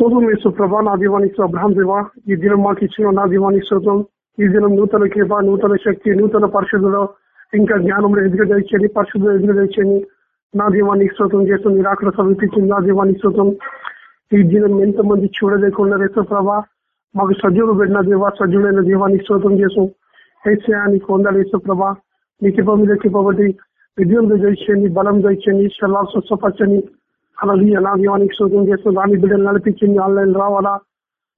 శోధం వేసు ప్రభా నా దీవానికి అబ్రహం దేవా ఈ దినం మాకు ఇచ్చిన నా దీవానికి శోధం ఈ దినం నూతన కృప నూతన శక్తి నూతన పరిశుద్ధులో ఇంకా జ్ఞానంలో ఎదుగు తెచ్చని పరిశుద్ధులు ఎదుగు తెచ్చని నా దీవానికి శ్రోతం చేస్తుంది నిరాకడ సమీపించింది నా దీవానికి శ్రోతం ఈ దినం ఎంతమంది చూడలేకుండా రేసు ప్రభా మాకు సజీవులు పెట్టిన దేవా సజీవులైన దీవానికి శ్రోతం చేసాం ఏసయానికి వందలు యేసు ప్రభా మీ కృప మీద కృపబట్టి విజయం దయచేయండి బలం దయచేయండి శల్లా స్వస్థపరచని అలాది అనాదీవానికి శోధం చేస్తుంది దాని బిడ్డలు నడిపించింది ఆన్లైన్ రావాలా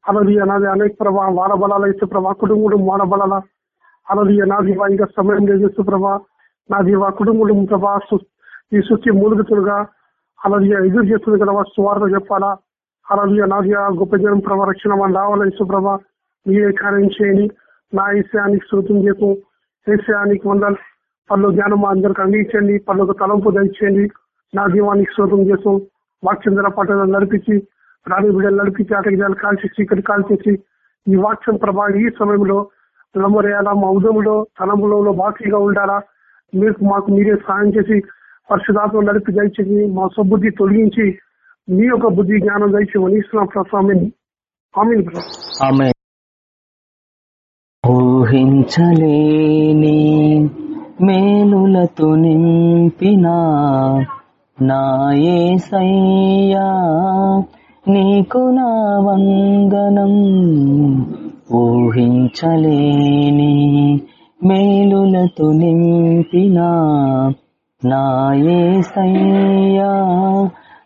అలాది అనాది అనేక ప్రభా వాడబలాల ఇసు ప్రభా కుటుంబం వాడబలాలా అలాది అనాదివా ఇంకా సమయం లేదు ప్రభా నాది దీవా కుటుంబం ప్రభా ఈ సుఖి మూలుగుతులుగా అలాది ఎదురు చేస్తుంది కదా స్వార్థ చెప్పాలా అలాది అనాది గొప్ప జనం ప్రభా రక్షణ మనం రావాలా ఇసు ప్రభా మీరే కార్యం చేయండి నా ఈశానికి శృతం చేపు ఈశానికి వందలు పళ్ళు జ్ఞానం అందరికి అందించండి పళ్ళకు తలంపు దండి నా దీవానికి శోతం చేసాం వాక్యంధర పట్టణం నడిపించి రాణి బిడ్డలు నడిపించి ఆటగిజాలు కాల్చి చీకటి కాల్చేసి ఈ వాక్యం ప్రభా ఈ సమయంలో నమ్మరేయాలా? మా ఉదయంలో తలంబులంలో బాకీగా ఉండాలా? మీకు మాకు మీరే సాయం చేసి పరిశుధాత్మ నడిపి దయచేసి మా సబుద్ధి తొలగించి మీ యొక్క బుద్ధి జ్ఞానం దయచి వనిస్తున్న ప్రస్వామిని ఆమె ఊహించలేని మేలులతో నింపినా నాయసయ్యా నీకు నా వందనం ఊహించలేని మేలులతో నింపిన నాయసయ్యా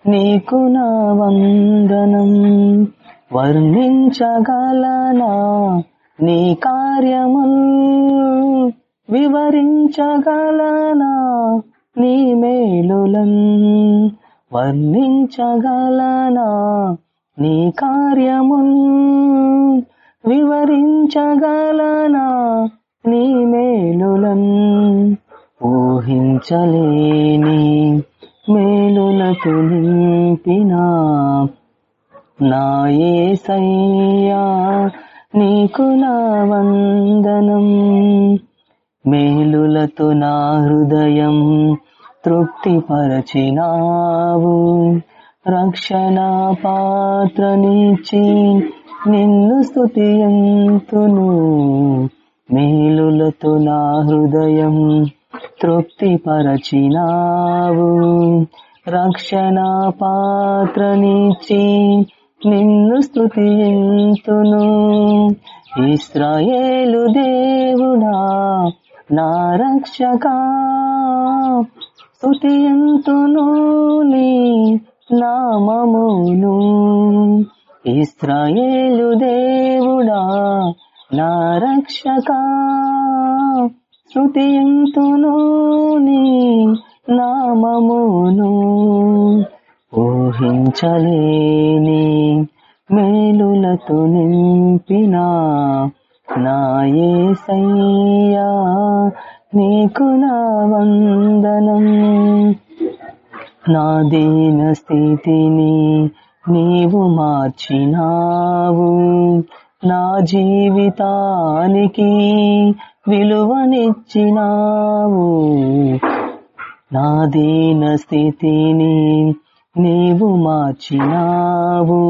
నీకు నా వందనం వర్ణించగలనా? నీ కార్యముల్ వివరించగలనా? నీ మేలులం వర్ణించగలనా? నీ కార్యమున్ వివరించగలనా? నీ మేలులం ఊహించలేని మేలులకు నింపినా? నాయసయ్యా నీకు నా వందనం. మేలులతో నా హృదయం తృప్తిపరచినావు. రక్షణ పాత్రనిచ్చి నిన్ను స్థుతియంతును మేలులతో నా హృదయం తృప్తిపరచినావు. రక్షణ పాత్రనిచ్చి నిన్ను స్థుతియంతును ఇస్రాయేలు దేవుడా నా రక్షక స్థుతింతును నీ నామమును. ఇస్రాయేలు దేవుడా నా రక్షక. స్థుతింతును నీ నామమును. ఊహించలేని మేలులతో నింపిన నాయసయ్యా నీకు నా వందనం నా దీన స్థితిని నీవు మార్చినావు. నా జీవితానికి విలువనిచ్చినావు. నా దీన స్థితిని నీవు మార్చినావు.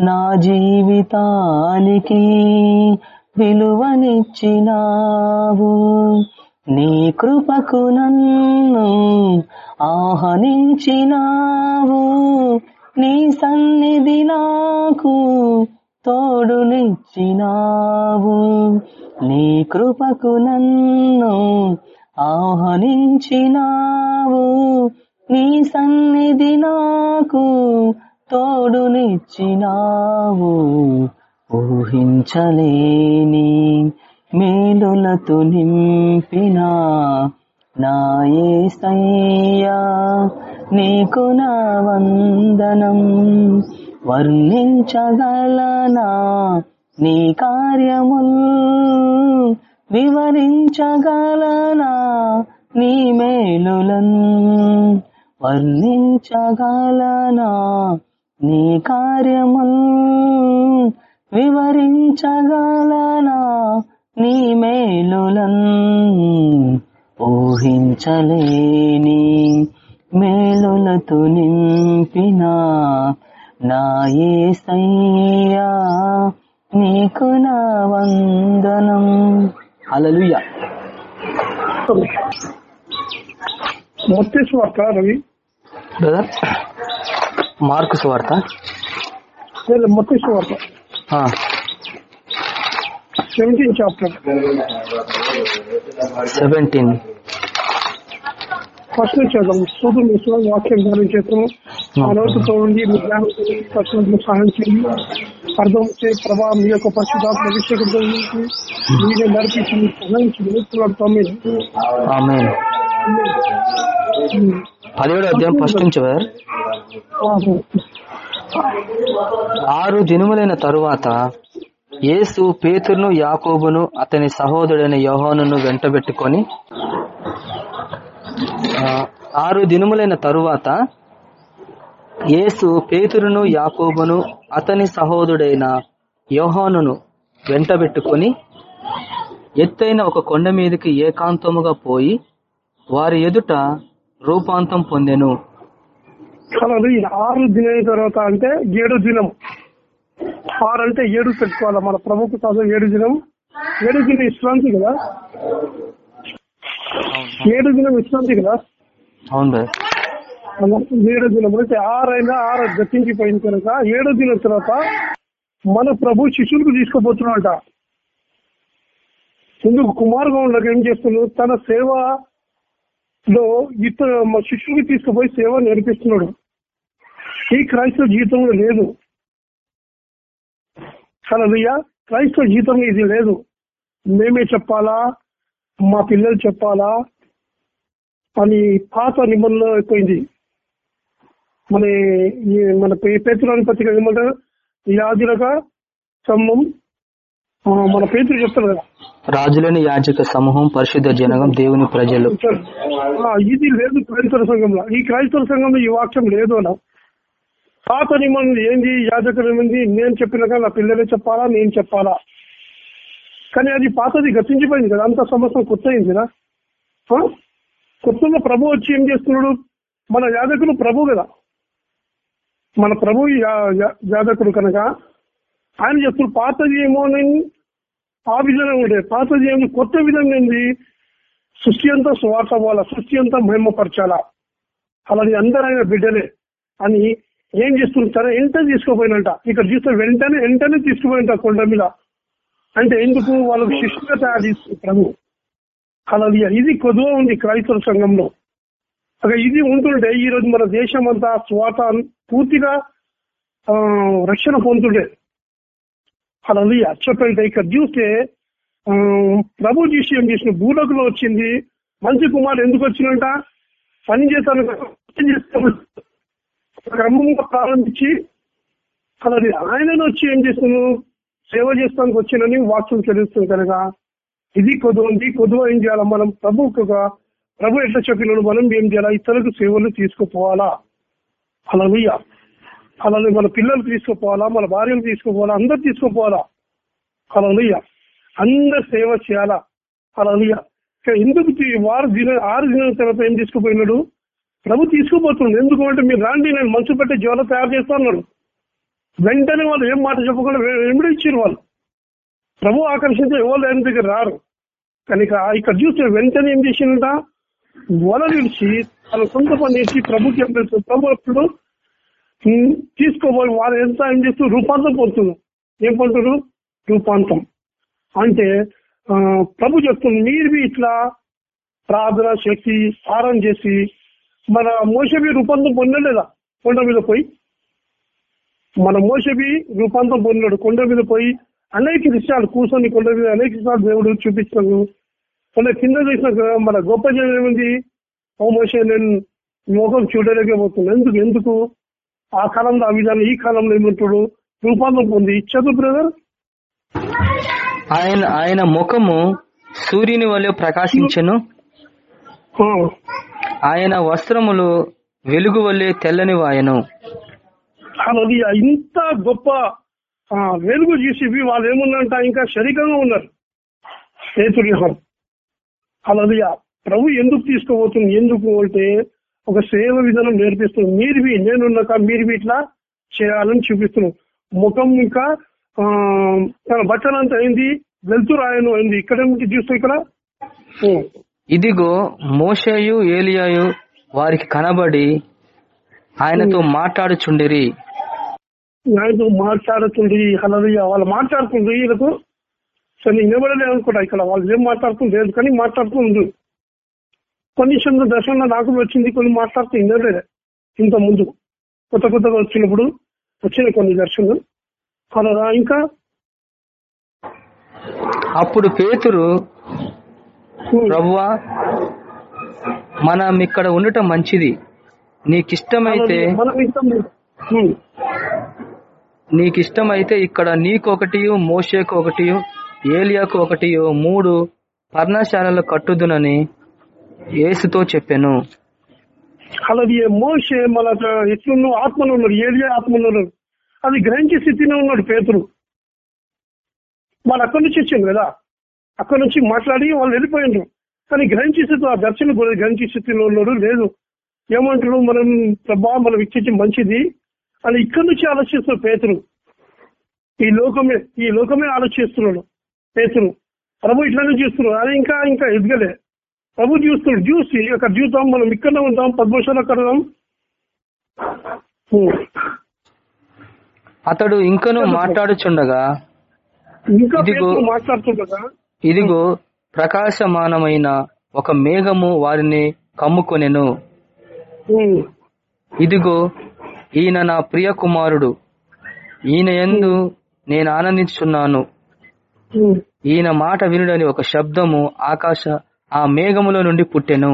నా జీవితానికి విలువనిచ్చినావు. నీ కృపకు నన్ను ఆహ్వానించినావు. నీ సన్నిధి నాకు తోడునిచ్చినావు నీ కృపకు నన్ను ఆహ్వానించినావు. నీ సన్నిధి నాకు తోడునిచ్చినావు ఊహించలేని మేలులతో నింపినా నాయే సయ్యా నీకు నా వందనం. వర్ణించగలనా నీ కార్యముల్? వివరించగలనా నీ మేలులన్? వర్ణించగలనా నీ కార్యముల్? వివరించగలనా నీ మేలులన్ ఊహించలేని మేలులతో నింపిన నాయే సయ్యా నీకు నా వందనం. అలలుయ మొత్తం స్వార్థ రవి. బ్రదర్ మార్కు స్వార్థ మొత్తం స్వార్థ సెవెంటీన్ చాప్టర్ సెవెంటీన్ ఫస్ట్ చదవం. సూర్యుడు విశ్వం వాక్యం ధ్యానం చేస్తాము ఆలోచనతో ఉండి మీ ధ్యానం సహాయం చేయండి అర్థం వచ్చే ప్రభావం మీ యొక్క పరిశుభాత్మ మీరే నడిపించి సహాయం పదిహేడు అధ్యాయం ఫస్ట్ నుంచి ఆరు దినములైన తరువాత యేసు పేతురును యాకోబును అతని సహోదరుడైన యోహోను వెంటబెట్టుకొని ఆరు దినములైన తరువాత యేసు పేతురును యాకోబును అతని సహోదరుడైన యోహోను వెంటబెట్టుకొని ఎత్తైన ఒక కొండ మీదకి ఏకాంతముగా పోయి వారి ఎదుట రూపాంతం పొందెను. ఆరు దినం తర్వాత అంటే ఏడు దినం ఆరు అంటే ఏడు పెట్టుకోవాలి? మన ప్రభుత్వ చదువు ఏడు దినం. ఏడు దినం విశ్రాంతి కదా? ఏడు దినం విశ్రాంతి కదా? ఏడు దినం అంటే ఆరు అయినా ఆరు గతించిపోయిన కనుక ఏడు దినం తర్వాత మన ప్రభు శిష్యులకు తీసుకుపోతున్నాడట. ఎందుకు కుమారగౌండ్లకు ఏం చేస్తున్నాడు? తన సేవలో ఇతర మా శిష్యులకి తీసుకుపోయి సేవ నేర్పిస్తున్నాడు. ఈ క్రైస్తవ జీవితంలో లేదు. కలలుయ్య క్రైస్తవ జీవితంలో ఇది లేదు. మేమే చెప్పాలా? మా పిల్లలు చెప్పాలా? అని పాత నిబంధనలో అయిపోయింది. మన ఈ మన పేతురాని పత్రిక ఏమంటారు? యాజులగా సమ్మం ఆ, మన పేతులు చెప్తారు కదా. రాజులని యాజక సమూహం పరిశుద్ధ జనగం దేవుని ప్రజలు. ఇది లేదు క్రైస్తవ సంఘంలో. ఈ క్రైస్తవ సంఘంలో ఈ వాక్యం లేదు అన్న. పాత మనం ఏంది యాజకులు ఏమైంది? నేను చెప్పినాక నా పిల్లలే చెప్పాలా నేను చెప్పాలా? కానీ అది పాతది గతించిపోయింది కదా అంత సంవత్సరం కొత్త అయింది కదా ఆ? కొత్తగా ప్రభు వచ్చి ఏం చేస్తున్నాడు? మన యాజకులు ప్రభు కదా. మన ప్రభు యాజకుడు కనుక ఆయన చెప్తున్నాడు పాతది ఏమో అని ఆ విధంగా ఉండే పాతది ఏమో కొత్త విధంగా ఏంది సృష్టి అంతా స్వార్థ పోవాలా సృష్టి అంతా మహిమపరచాలా? అలాంటి అందరూ ఆయన బిడ్డలే అని ఏం చేస్తుంటారో వెంటనే తీసుకుపోయినంట. ఇక్కడ చూస్తే వెంటనే వెంటనే తీసుకుపోయినంట కొండ మీద. అంటే ఎందుకు? వాళ్ళకు శిష్యుగా తయారు చేస్తుంది ప్రభు అలాగే ఇది కొద్దువ ఉంది క్రైస్తవ సంఘంలో. అక్కడ ఇది ఉంటుంటే ఈ రోజు మన దేశం అంతా స్వాత పూర్తిగా రక్షణ పొందుతుండే అలా చెప్పండి ఇక్కడ చూస్తే ప్రభు చూసి ఏం చేసిన భూలోకంలో వచ్చింది. మంచి కుమారుడు ఎందుకు వచ్చినంట పని చేస్తాను చేస్తాను. క్రమంగా ప్రారంభించి అలాది ఆయనను వచ్చి ఏం చేస్తాను సేవ చేస్తానికి వచ్చినని వాక్యం తెలుస్తుంది కనుక ఇది కొద్దు ఉంది ఏం చేయాలా? మనం ప్రభువుగా ప్రభు ఎట్లా చెప్పినాడు? మనం ఏం చేయాలా? ఇతరులకు సేవలు తీసుకుపోవాలా? అలా అలాగే మన పిల్లలు తీసుకుపోవాలా? మన భార్యలు తీసుకుపోవాలా? అందరు తీసుకుపోవాలా? అలా అందరు సేవ చేయాలా? అలా ఎందుకు వారు దిన ఆరు దినాల తర్వాత ఏం తీసుకుపోయినాడు? ప్రభు తీసుకుపోతుంది. ఎందుకు అంటే మీరు రాండి నేను మనసు పెట్టే జ్వర తయారు చేస్తాను అన్నాడు. వెంటనే వాళ్ళు ఏం మాట చెప్పకుండా వెంబడి ఇచ్చారు వాళ్ళు. ప్రభు ఆకర్షించే ఎవరు ఆయన దగ్గర రారు. కనుక ఇక్కడ చూస్తే వెంటనే ఏం చేసిందంట? వల నిలిచి తన సొంత పని చేసి ప్రభుకి ఏం ప్రభు అప్పుడు తీసుకోబోయి వారు ఎంత ఏం చేస్తూ రూపాంతం పొందుతున్నారు. ఏం పంటారు రూపాంతం అంటే ప్రభు చెప్తుంది మీరు ఇట్లా ప్రార్థన శక్తి సారం చేసి మన మోసబి రూపాంతం పొందలేదా? కొండ మీద పోయి? మన మోసబి రూపాంతం పొందాడు కొండ మీద పోయి అనేక విషయాలు కూర్చొని కొండ మీద అనేక విషయాలు దేవుడు చూపించాడు కొండ కింద చూసినాక మన గొప్ప జనం ఏముంది? ఓ మోసే నేను ముఖం చూడలేకపోతున్నాను. ఎందుకు? ఎందుకు? ఆ కాలంలో ఆ విధానం ఈ కాలంలో ఏమంటాడు? రూపాంతం పొంది చదువు బ్రదర్. ఆయన ఆయన ముఖము సూర్యుని వలె ప్రకాశించెను. ఆయన వస్త్రములు వెలుగు వలె తెల్లని వాయను. ఇంత గొప్ప ఆ, వెలుగు చూసి వాళ్ళు ఏమున్నారంట ఇంకా శరీరంగా ఉన్నారు. సేతుర్యహం అలాది ప్రభు ఎందుకు తీసుకోబోతుంది ఎందుకు అంటే ఒక సేవ విధానం నేర్పిస్తుంది. మీరు బి నేనున్నాక మీరు బి ఇట్లా చేయాలని చూపిస్తున్నాం ముఖం ఇంకా ఆ, తన బట్టలు అంతా అయింది వెళ్తురు ఆయన అయింది ఇక్కడ చూస్తాం ఇక్కడ. ఇదిగో మోషేయు ఏలియాయు వారికి కనబడి ఆయనతో మాట్లాడుచుండిరి. ఆయనతో మాట్లాడుతుంది హలలుయ వాళ్ళు మాట్లాడుతుంది వీళ్ళకు సరే నిలబడలేదు అనుకుంటా ఇక్కడ. వాళ్ళు ఏం మాట్లాడుతుంది లేదు కానీ మాట్లాడుతుంది. కొన్ని చిన్న దర్శనంలో నాకు వచ్చింది కొన్ని మాట్లాడుతూ వినలేదు ఇంత ముందు. కొత్త కొత్తగా వచ్చినప్పుడు వచ్చిన కొన్ని దర్శనం అలా ఇంకా అప్పుడు పేతురు ప్రవ్వా మనం ఇక్కడ ఉండటం మంచిది. నీకిష్టమైతే మనం ఇంకా ఉమ్, నీకిష్టమైతే ఇక్కడ నీకొకటి మోషేకు ఒకటి ఏలియాకు ఒకటి మూడు పర్ణశాలలు కట్టుదునని యేసుతో చెప్పాను. అలాగే మోసే మన ఎట్లున్న ఆత్మలో ఉన్నాడు ఏలియా ఆత్మలో ఉన్నాడు. అది గ్రహించే స్థితిలో ఉన్నాడు పేతురు. వాళ్ళు అక్కడి నుంచి వచ్చింది కదా? అక్కడి నుంచి మాట్లాడి వాళ్ళు వెళ్ళిపోయిండ్రు. కానీ గ్రహించే స్థితి ఆ దర్శనం కూడా గ్రహించే స్థితిలో ఉన్నాడు లేదు. ఏమంటాడు మనం ప్రభా మనం ఇచ్చేది మంచిది. అని ఇక్కడి నుంచి ఆలోచిస్తున్నాడు పేతురు. ఈ లోకమే ఈ లోకమే ఆలోచిస్తున్నాడు పేతురు. ప్రభు ఇట్లానే చూస్తున్నాడు. అది ఇంకా ఇంకా ఎదగలే. ప్రభు చూస్తున్నాడు. చూసి అక్కడ చూద్దాం మనం ఇక్కడ ఉంటాం పద్మశాల. ఉం. అతడు ఇంకను మాట్లాడుచుండగా ఇంకా మాట్లాడుతుండగా ఇదిగో ప్రకాశమానమైన ఒక మేఘము వారిని కమ్ముకొనెను. ఇదిగో ఈయన నా ప్రియ కుమారుడు ఈయన యందు నేను ఆనందించున్నాను. ఈయన మాట వినుడని ఒక శబ్దము ఆకాశ ఆ మేఘములో నుండి పుట్టెను.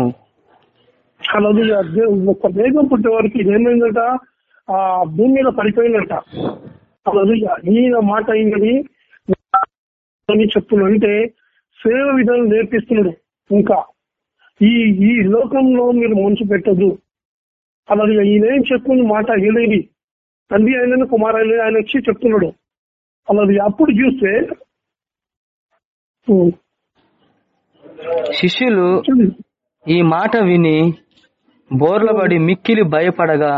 అలాగే ఒక వేగం పుట్టే వరకు ఏమైందట ఆ భూమి మీద పడిపోయిందట. అలాగే ఈయన మాట అయిందని అని చెప్తున్నాడు అంటే సేవ విధానం నేర్పిస్తున్నాడు. ఇంకా ఈ ఈ లోకంలో మీరు ముంచి పెట్టదు అలాగే ఈయన ఏం చెప్తుంది మాట ఏలేని. తండ్రి ఆయన కుమార్ ఆయన వచ్చి చెప్తున్నాడు. అలాగే అప్పుడు చూస్తే. శిష్యులు ఈ మాట విని బోర్లబడి మిక్కిలి భయపడగా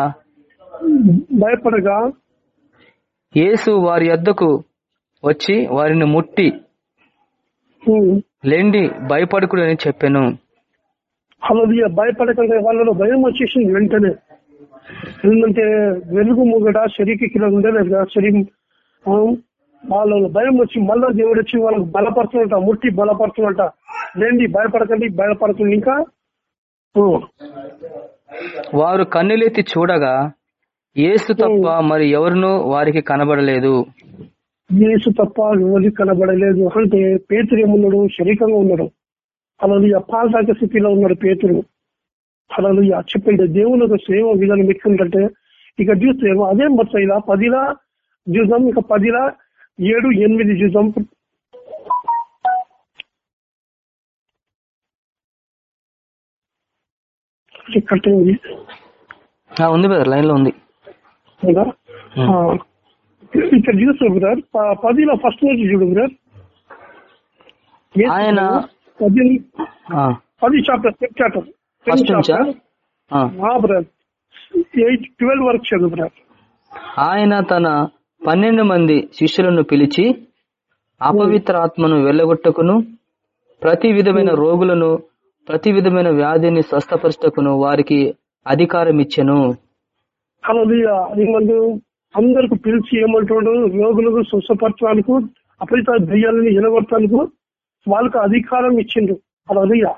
భయపడగా యేసు వారి యొద్దకు వచ్చి వారిని ముట్టి. లెండి భయపడకుడు అని చెప్పాను. అలాగే భయపడకండి. వాళ్ళలో భయం వచ్చేసింది వెంటనే. ఎందుకంటే వెలుగు మూగట శరీరకి ఉండలేదు కదా శరీరం. వాళ్ళలో భయం వచ్చి మళ్ళా దేవుడు వచ్చి వాళ్ళకి బలపడుతున్నట ముట్టి బలపడుతున్నట లేండి భయపడకండి భయపడుతుంది ఇంకా? వారు కన్నులెత్తి చూడగా యేసు తప్ప మరి ఎవరునూ వారికి కనబడలేదు. యేసు తప్ప ఎవరికి కనబడలేదు అంటే పేతురు ఏమున్నాడు? శరీరంగా ఉన్నాడు. అలాగే అపాలదాక స్థితిలో ఉన్నాడు పేతురు. అలాగే చెప్పండి దేవుని సేవ విధానం ఎట్లుందంటే ఇక చూస్తే అదే మొత్తం ఇలా పదిలా చూద్దాం ఇక పదిలా ఏడు ఎనిమిది చూద్దాం ఉంది. ఉంది బ్రదర్ లైన్లో ఉంది. ఇక్కడ చూస్తే బ్రదర్ పదిలో ఫస్ట్ నుంచి చూడు బ్రదర్ ఆయన పది పది chapter chapter first. Brother eight twelve వరకు చదువు బ్రదర్ ఆయన తన పన్నెండు మంది శిష్యులను పిలిచి అపవిత్ర ఆత్మను వెళ్ళగొట్టుకును ప్రతి విధమైన రోగులను ప్రతి విధమైన వ్యాధిని స్వస్థపరచటకును వారికి అధికారం ఇచ్చెను అందరికి పిలిచి ఏమంటాడు? రోగులకు స్వస్థపరచడానికి అపరిత దయ్యాలని నిలబడటానికి వాళ్ళకు అధికారం ఇచ్చిండు. అలాగే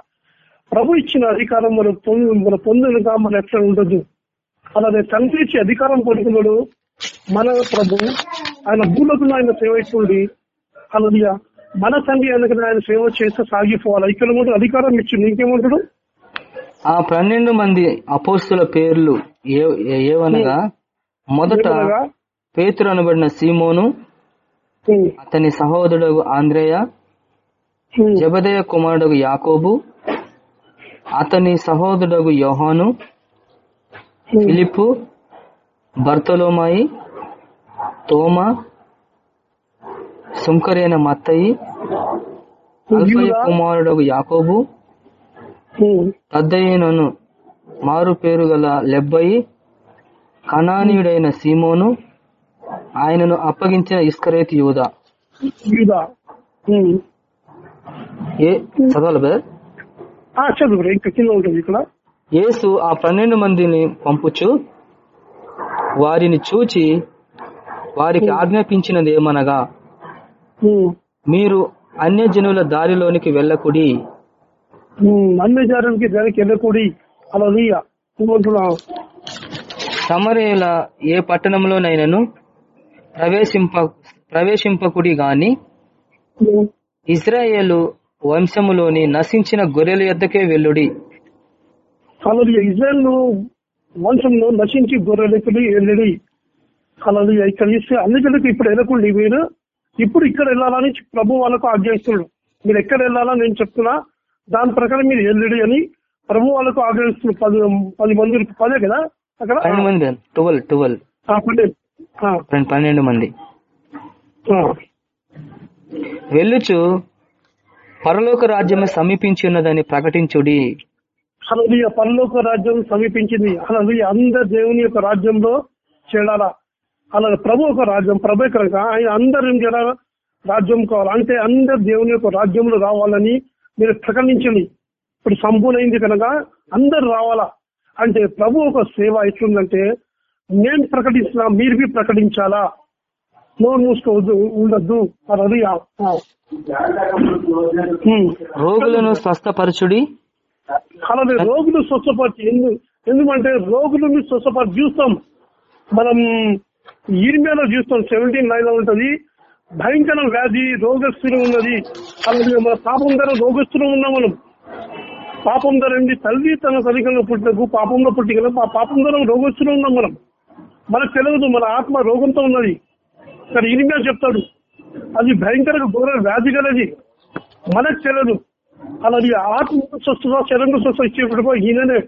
ప్రభు ఇచ్చిన అధికారం మన పొందు మన పొందునుగా మన ఎట్లా ఉండదు. అలాగే తండ్రి ఇచ్చే అధికారం పొందుకున్నాడు మన ప్రభు. ఆయన భూలోకంలో ఆయన సేవ ఇస్తుంది అలాగే మన తండ్రి ఆయనకు ఆయన సేవ చేస్తే సాగిపోవాలి. ఇక్కడ కూడా అధికారం ఇచ్చిండు. ఇంకేమంటాడు? ఆ పన్నెండు మంది అపోస్తుల పేర్లు ఏ- ఏవనగా? మొదట? పేతురు అనబడిన సీమోను అతని సహోదరుడు ఆంద్రేయ ఉమ్, జబదయ కుమారుడు యాకోబు అతని సహోదరుడు యోహాను ఫిలిప్పు బర్తలోమాయి తోమ సుంకరైన మత్తయి అల్ఫయ కుమారుడు యాకోబు తద్దయ్యనను మారు పేరు గల లెబ్బయి కణానీయుడైన సీమోను ఆయనను అప్పగించిన ఇస్కరేత్ యూద. ఏ చదవాలి బ్రదర్? ఆ, చదువు బ్రో, ఇంకా కింద ఉంటుంది ఇక్కడ. యేసు ఆ పన్నెండు మందిని పంపుచు వారిని చూచి వారికి ఆజ్ఞాపించినది ఏమనగా. మీరు అన్యజనుల దారిలోనికి వెళ్ళకుడి. అన్ని దానికి వెళ్ళకూడి. అలా సమరేల ఏ పట్టణంలోనైనాను ప్రవేశింప ప్రవేశింపకుడి గాని? ఉమ్. ఇజ్రాయేలు వంశములోని నశించిన గొర్రెల యొద్దకే వెల్లుడి అలా ఇజ్రాయల్ వంశంలో నశించి గొర్రెలకి వెళ్ళి అలా ఇక్కడ ఇస్తే అన్ని ఇప్పుడు వెళ్ళకండి మీరు. ఇప్పుడు ఇక్కడ వెళ్ళాలని ప్రభు వాళ్ళకు ఆజ్ఞాయిస్తున్నాడు. మీరు ఎక్కడ వెళ్ళాలని నేను చెప్తున్నా. దాని ప్రకారం మీరు వెళ్ళడి అని ప్రభు వాళ్ళకు ఆజ్ఞాయిస్తున్నాడు. పది పది మంది పదే కదా? అక్కడ? పన్నెండు మంది ట్వెల్వ్ ట్వెల్వ్. పన్నెండు. మంది. వెళ్ళుచు పరలోక రాజ్యము సమీపించి ఉన్నదని ప్రకటించుడి. హల్లెలూయా పరలోక రాజ్యం సమీపించింది. హల్లెలూయా అందరు దేవుని యొక్క రాజ్యంలో చేరాలా. అలా ప్రభు ఒక రాజ్యం ప్రభు కనుక ఆయన అందరు ఏం చేయాలా రాజ్యం కావాలి? అంటే అందరు దేవుని యొక్క రాజ్యంలో రావాలని మీరు ప్రకటించండి ఇప్పుడు సంపూర్ణమైంది కనుక అందరు రావాలా? అంటే ప్రభు ఒక సేవ ఎట్లుందంటే నేను ప్రకటిస్తున్నా మీరు ప్రకటించాలా? నోరు మూసుకోవద్దు ఉండద్దు. ఉమ్. రోగులను స్వస్థపరచుడి. అలాగే రోగులు స్వస్థపరిచి. ఎందు ఎందుకంటే రోగులను స్వస్థపరిచి చూస్తాం. మనం ఈర్మేలో చూస్తాం సెవెంటీన్ నైన్లో ఉంటది. భయంకర వ్యాధి రోగస్తులు ఉన్నది. అలాగే మన పాపం ధర రోగస్తులు ఉన్నాం మనం. పాపం ధర ఏంటి తల్లి తన తల్లికంలో పుట్టినకు పాపంలో పుట్టిన ఆ పాపం ధర రోగస్తులు ఉన్నాం మనం. మనకు తెలియదు మన ఆత్మ రోగంతో ఉన్నది. కానీ ఈర్మ్యా చెప్తాడు అది భయంకర ఘోర వ్యాధి గలది మనకు తెలియదు. అలాగే ఆత్మ స్వస్థత శరీరం స్వస్థ ఇచ్చేప్పుడు ఈయననే.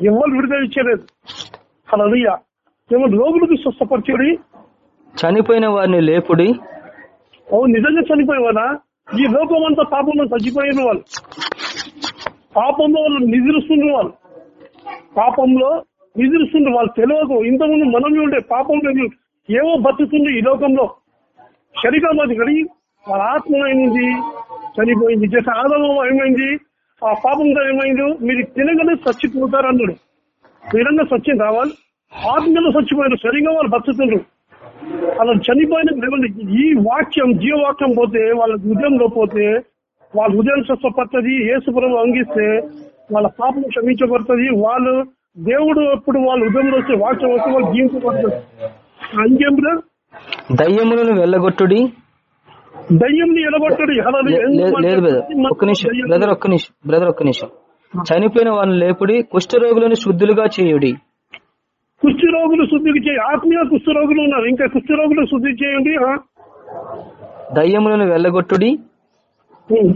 ఎవరు విడుదల ఇచ్చేలేదు అలాగే ఏమో రోగులకు స్వస్థపరిచేది చనిపోయిన వారిని లేపుడి. ఓ నిజంగా చనిపోయేవారా ఈ లోకం అంతా పాపంలో చచ్చిపోయిన వాళ్ళు. పాపంలో వాళ్ళు నిద్రిస్తున్న వాళ్ళు. పాపంలో నిద్రిస్తుండ్రు వాళ్ళు. తెలియదు ఇంతకుముందు మనమే ఉండే పాపంలో ఏవో బతుకుతుంది ఈ లోకంలో. శరీరం అది కడి వాళ్ళ ఆత్మ ఏమైంది? చనిపోయింది. జస ఆదమం ఏమైంది? ఆ పాపంతో ఏమైంది? మీరు తినగానే చచ్చిపోతారు అన్నాడు. మీరంగా సత్యం రావాలి ఆత్మలో చచ్చిపోయారు శరీరంగా వాళ్ళు బతుకుతుండ్రు. అలా చనిపోయిన ఈ వాక్యం జీవవాక్యం పోతే వాళ్ళ హృదయంలో పోతే వాళ్ళ హృదయం స్వస్థపడుతుంది ఏసుపురం అంగిస్తే వాళ్ళ పాపం క్షమించబడుతుంది. వాళ్ళు దేవుడు ఎప్పుడు వాళ్ళ హృదయంలో వచ్చే వాక్యం వస్తే వాళ్ళు జీవించబడుతుంది అంకేం? దయ్యములను వెళ్ళగొట్టుడి. దయ్యం ఎలబట్టడు లే- లే- లేదు బ్రదర్ ఒక్క నిమిషం. బ్రదర్ ఒక్క నిమిషం. బ్రదర్ ఒక్క నిమిషం. చనిపోయిన వారిని లేపుడి కుష్ఠరోగులను శుద్ధులుగా చేయుడి. కుష్టి రోగులు శుద్ధికి చేయి. ఆత్మీయ కుష్టి రోగులు ఉన్నారు. ఇంకా కుష్టి రోగులు శుద్ధి చేయండి? దయ్యములను వెళ్ళగొట్టుడి. ఉం.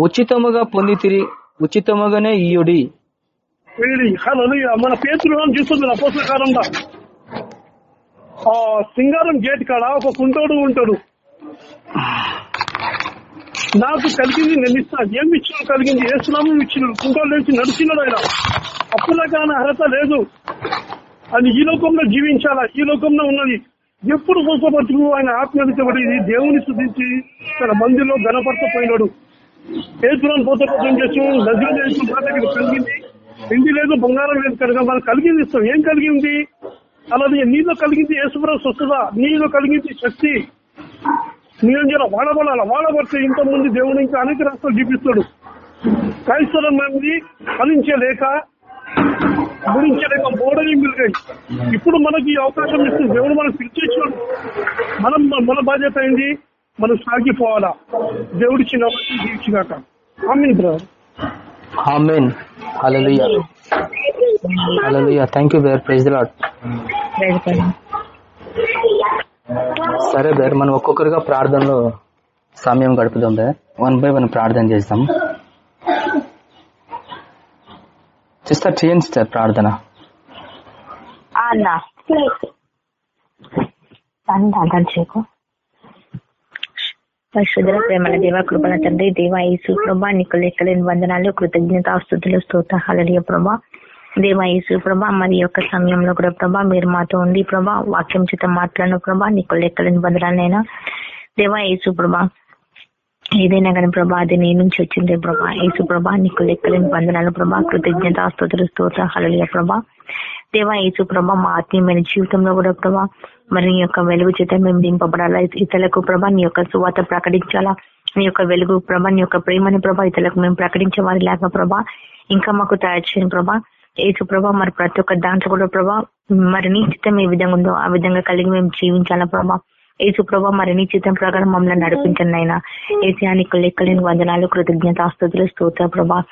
ఉచితముగా పొందితిరి ఉచితముగానే ఇయుడి మన పేతులు చూస్తుంది అపోసకారంలో ఆ సింగారం గేట్ కాడ ఒక కుంటోడు ఉంటాడు. నాకు కలిగింది నేను ఇస్తా. ఏం ఇచ్చిన కలిగింది. ఏ స్నామం ఇచ్చినాడు. కుంటోడు లేచి నడిచినాడు ఆయన. అప్పుల కానీ అర్హత లేదు. అది ఈ లోకంలో జీవించాలా? ఈ లోకంలో ఉన్నది. ఎప్పుడు స్వస్థపరచు ఆయన ఆత్మీయపడి దేవుని శుద్ధించి తన మందిలో గణపరచపోయినాడు పేతులను పోతపోతం చేస్తూ నదిలో చేస్తూ దగ్గర కలిగింది. వెండి లేదు బంగారం లేదు కనుక మనకు కలిగింది ఇస్తాం ఏం కలిగింది? అలాగే నీలో కలిగింది యేసుప్రభు స్వస్థత నీలో కలిగింది శక్తి. నీలో జర వాడబడాల వాడబడితే ఇంతకుముందు దేవుడు ఇంకా అనేక రాష్ట్రాలు చూపిస్తాడు క్రైస్తవం మంది ఫలించలేక గురించలేక మోడలింగ్ మిలిగాయి ఇప్పుడు మనకి అవకాశం ఇస్తుంది దేవుడు మనకు పిలిచేసాడు మనం మన బాధ్యత అయింది మనం సాగిపోవాలా? దేవుడిచ్చిన జీవించినాక. Amen brother amen hallelujah hallelujah thank you brother praise Lord సరే బ్రదర్ మనం ఒక్కొక్కరిగా ప్రార్థనలో సమయం గడుపుదాం బ్రదర్ వన్ బై వన్ ప్రార్థన చేద్దాం సిస్టర్ చేయండి సిస్టర్ ప్రార్థన. అన్న. దండాలు చేకు పరిశుద్ధ ప్రేమల దేవ కృపణ తండ్రి దేవ యేసు ప్రభా నీకు లెక్కలేని వందనాలు కృతజ్ఞత స్థుతులు స్తోత హలలియ ప్రభా. దేవా యేసు ప్రభా మరి యొక్క సమయంలో కూడా ప్రభా మీరు మాతో ఉండి ప్రభా వాక్యం చేత మాట్లాడిన ప్రభా నీకు లెక్కలేని వందనాలైనా. దేవా యేసు ప్రభా ఏదైనా కానీ ప్రభా అది నీ నుంచి వచ్చిందే ప్రభా. యేసు ప్రభా నీకు లెక్కలేని బంధనాలు ప్రభా కృతజ్ఞత స్తోత్ర స్తోత్ర హళలియ ప్రభా. దేవా యేసు ప్రభా మా ఆత్మీయమైన జీవితంలో కూడా ప్రభా మరి నీ యొక్క వెలుగు చేత మేము నింపబడాలా ఇతరులకు ప్రభా నీ యొక్క సువాత ప్రకటించాలా? నీ యొక్క వెలుగు ప్రభా నీ యొక్క ప్రేమని ప్రభా ఇతరులకు మేము ప్రకటించే వారి లేక ప్రభా ఇంకా మాకు తయారు చేయని ప్రభా. ఏసు ప్రభా మరి ప్రతి ఒక్క దాంట్లో కూడా ప్రభా మరి నీ చిత్తం ఏ విధంగా ఉందో ఆ విధంగా కలిగి మేము జీవించాలా ప్రభా. ఏసు ప్రభా మరి నీ చిత్తం ప్రకారం మమ్మల్ని నడిపించండి అయినా అని లెక్కలేని వందనాలు కృతజ్ఞత ఆస్తుతులు స్తోత్ర ప్రభా.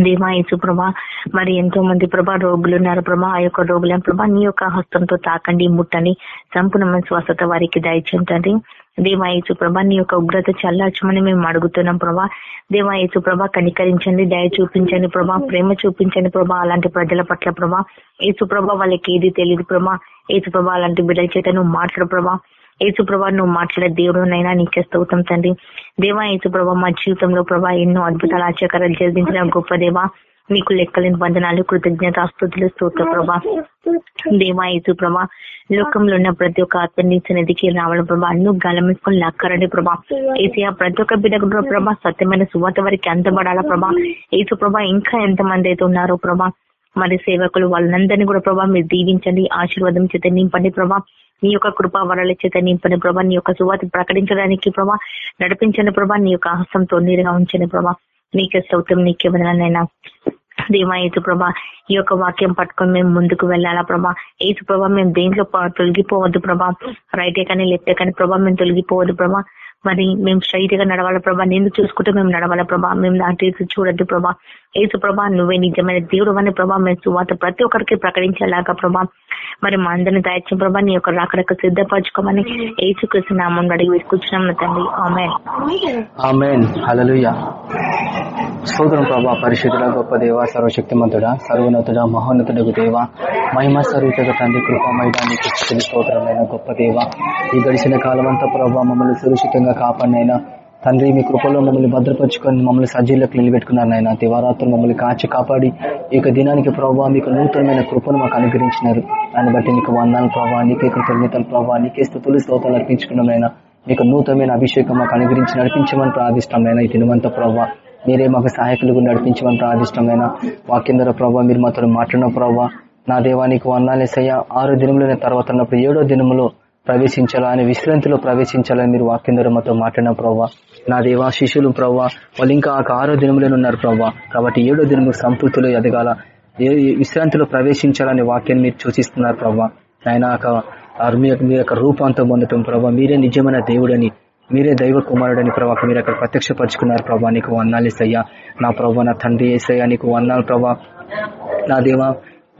దేవా యేసు ప్రభా మరి ఎంతో మంది ప్రభా రోగులు ఉన్నారు ప్రభా ఆ యొక్క రోగులను ప్రభా నీ యొక్క హస్తంతో తాకండి ముట్టని సంపూర్ణమైన స్వస్థత వారికి దయచేంటండి దేవాయేసు ప్రభా నీ యొక్క ఉగ్రత చల్లార్చమని మేము అడుగుతున్నాం ప్రభా. దేవాయేసు ప్రభా కనికరించండి దయ చూపించండి ప్రభా ప్రేమ చూపించండి ప్రభా అలాంటి ప్రజల పట్ల ప్రభా. యేసు ప్రభా వాళ్ళకి ఏది తెలియదు ప్రభా. యేసు ప్రభా అలాంటి బిడ్డల చేత నువ్వు మాట్లాడు ప్రభా. యేసు నువ్వు మాట్లాడే దేవుడు నైనా నీకే స్తోత్రం తండ్రి. దేవా యేసు ప్రభా మా జీవితంలో ప్రభా ఎన్నో అద్భుతాలు ఆచకారాలు జరిగించిన గొప్ప దేవా. నీకు లెక్కలేని బంధనాలు కృతజ్ఞత ఆస్తుతులు స్తోత్ర ప్రభా. దేవా ఏసుప్రభ లోకంలో ఉన్న ప్రతి ఒక్క ఆత్మని సన్నిధికి రావడం ప్రభా. అన్ను గలమిసుకొని లక్కరండి ప్రభా. ఏసీ ప్రతి ఒక్క బిడ్డ ప్రభా సత్యమైన సువాత వరకు అందబడాలా ప్రభా. ఏసు ప్రభా ఇంకా ఎంతమంది అయితే ఉన్నారో ప్రభా. మరి సేవకులు వాళ్ళందరినీ కూడా ప్రభా మీరు దీవించండి ఆశీర్వాదం చేత నింపండి ప్రభా. నీ యొక్క కృప వరల చేత నింపని ప్రభా నీ యొక్క సువాత ప్రకటించడానికి ప్రభా నడిపించని ప్రభా నీ యొక్క హస్తంతో నీరుగా ఉంచని ప్రభా నీకే సౌత్యం నీకే వదలనైనా దేవా ప్రభా ఈ యొక్క వాక్యం పట్టుకొని మేము ముందుకు వెళ్ళాలా ప్రభా? ఏసు ప్రభా మేము దేంట్లో తొలగిపోవద్దు ప్రభా. రైటే కానీ లెఫ్టే కానీ ప్రభా మేము తొలగిపోవద్దు ప్రభా. మరి మేము స్ట్రైట్గా నడవాల ప్రభా? నేను చూసుకుంటూ మేము నడవాల ప్రభా? మేము అటు చూడద్దు ప్రభా. ఏసు ప్రభా నువ్వే నిజమైన దేవుడు అనే ప్రభా మేము సువాత ప్రతి ఒక్కరికి ప్రకటించేలాగా ప్రభా. మరి మా అందరిని దయచిన ప్రభా నీ యొక్క రాకడక సిద్ధపరచుకోమని ఏసు కృష్ణ నామం అడిగి వేసుకొచ్చినాం తండ్రి. ఆమెన్. హల్లెలూయా. స్తోత్రం ప్రభా పరిశుద్ధుడ గొప్ప దేవ సర్వశక్తిమంతుడ సర్వోన్నతుడ మహోన్నతుడకు దేవ మహిమ స్వరూపక తండ్రి కృపమైదానికి స్తోత్రమైన గొప్ప దేవ. ఈ గడిచిన కాలం అంతా ప్రభా మమ్మల్ని సురక్షితంగా కాపాడినైనా తండ్రి మీ కృపలో మమ్మల్ని భద్రపరుచుకొని మమ్మల్ని సజ్జీలకు నిలబెట్టుకున్నారు నాయన. దివారాత్రులు మమ్మల్ని కాచి కాపాడి ఈ యొక్క దినానికి ప్రభావ మీకు నూతనమైన కృపను మాకు అనుగ్రహించినారు. దాన్ని బట్టి మీకు వందాలు ప్రభావ నీకే కృతజ్ఞతలు ప్రభావ నీకే స్థుతులు స్తోతాలు నాయన. మీకు నూతనమైన అభిషేకం మాకు అనుగ్రహించి నడిపించమని ప్రార్థిష్టమైన ఈ దినవంత ప్రభావ మీరే మాకు సహాయకులుగా నడిపించమని ప్రార్థిష్టమైన వాక్యం ద్వారా ప్రభావ మీరు మాతో మాట్లాడిన ప్రభావ నా దేవానికి వందాలేసయ్య ఆరు దినములైన తర్వాత ఉన్నప్పుడు ఏడో దినములో ప్రవేశించాలా? ఆయన విశ్రాంతిలో ప్రవేశించాలని మీరు వాక్యం ద్వారా మాతో మాట్లాడిన ప్రవ్వా. నా దేవా శిష్యులు ప్రభావ వాళ్ళు ఇంకా ఆ ఆరో దినములైన ఉన్నారు ప్రవ్వా. కాబట్టి ఏడో దినము సంపూర్తిలో ఎదగాల. ఏ విశ్రాంతిలో ప్రవేశించాలని వాక్యాన్ని మీరు సూచిస్తున్నారు ప్రవ్వా. ఆయన మీ యొక్క యొక్క రూపాంతం పొందటం ప్రభావ మీరే నిజమైన దేవుడని మీరే దైవ కుమారుడని ప్రభావ మీరు అక్కడ ప్రత్యక్షపరుచుకున్నారు ప్రభా నీకు వందాలు ఇస్తయ్యా నా ప్రభా నా తండ్రి ఏసయ్యా నీకు వందాలు ప్రభా నా దేవా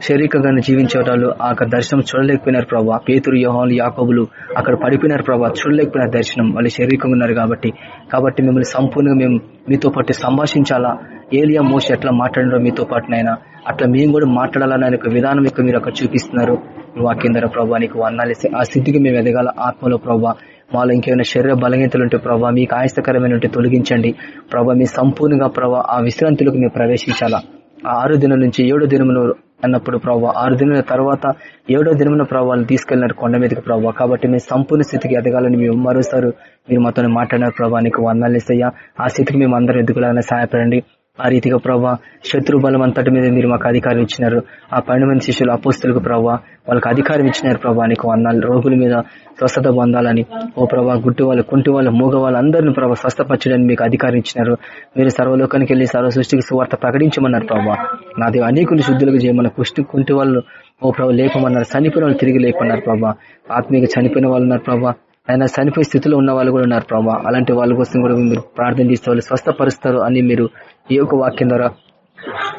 శారీరకంగా జీవించే వాళ్ళు ఆ దర్శనం చూడలేకపోయినారు ప్రభా. పేతురు యోహాలు యాకోబులు అక్కడ పడిపోయినారు ప్రభా. చూడలేకపోయినారు దర్శనం. వాళ్ళు శారీరకంగా ఉన్నారు కాబట్టి. కాబట్టి మిమ్మల్ని సంపూర్ణంగా మేము మీతో పాటు సంభాషించాలా? ఏలియా మోస ఎట్లా మాట్లాడినారో మీతో పాటునైనా అట్లా మేము కూడా మాట్లాడాలనే ఒక విధానం యొక్క మీరు అక్కడ చూపిస్తున్నారు. వాక్యం ద్వారా ప్రభావ నీకు వందాలేసి ఆ స్థితికి మేము ఎదగాల ఆత్మలో ప్రభావ మాలో ఇంకేమైనా శరీర బలహీనతలు ఉంటే ప్రభావ మీకు ఆయాస్తకరమైన ఉంటే తొలగించండి. ప్రభావ మీ సంపూర్ణంగా ప్రభా ఆ విశ్రాంతిలోకి మేము ప్రవేశించాలా? ఆ ఆరు దినం నుంచి ఏడు దినములు అన్నప్పుడు ప్రభావ ఆరు దినాల తర్వాత ఏడో దినమున ప్రభావాలు తీసుకెళ్ళినారు కొండ మీదకి ప్రభావ కాబట్టి మేము సంపూర్ణ స్థితికి ఎదగాలని మేము మరోసారి మీరు మాతో మాట్లాడినారు ప్రభావ నీకు వందాలు ఇస్తాయా ఆ స్థితికి మేము అందరం ఎదుగులాగానే సహాయపడండి. ఆ రీతిగా ప్రభావ శత్రు బలం అంతటి మీద మీరు మాకు అధికారం ఇచ్చినారు. ఆ పన్నెండు మంది శిష్యులు అపోస్తులకు ప్రభావ వాళ్ళకి అధికారం ఇచ్చినారు ప్రభావ నీకు వందాలు రోగుల మీద స్వస్థత పొందాలని ఓ ప్రభా గుడ్డి వాళ్ళు కుంటి వాళ్ళు మూగ వాళ్ళు అందరిని ప్రభావ స్వస్థపరచడానికి మీకు అధికారం ఇచ్చినారు. మీరు సర్వలోకానికి వెళ్ళి సర్వ సృష్టికి సువార్త ప్రకటించమన్నారు ప్రభా నాది అనేకులు శుద్ధులకు చేయమన్న కుష్టి కుంటి వాళ్ళు ఓ ప్రభావ లేపమన్నారు చనిపోయిన వాళ్ళు తిరిగి లేపన్నారు ప్రభావ ఆత్మీయ చనిపోయిన వాళ్ళు ఉన్నారు ప్రభా ఆయన చనిపోయే స్థితిలో ఉన్న వాళ్ళు కూడా ఉన్నారు ప్రభావ అలాంటి వాళ్ళ కోసం కూడా మీరు ప్రార్థన చేస్తే వాళ్ళు స్వస్థపరుస్తారు అని మీరు ఈ యొక్క వాక్యం ద్వారా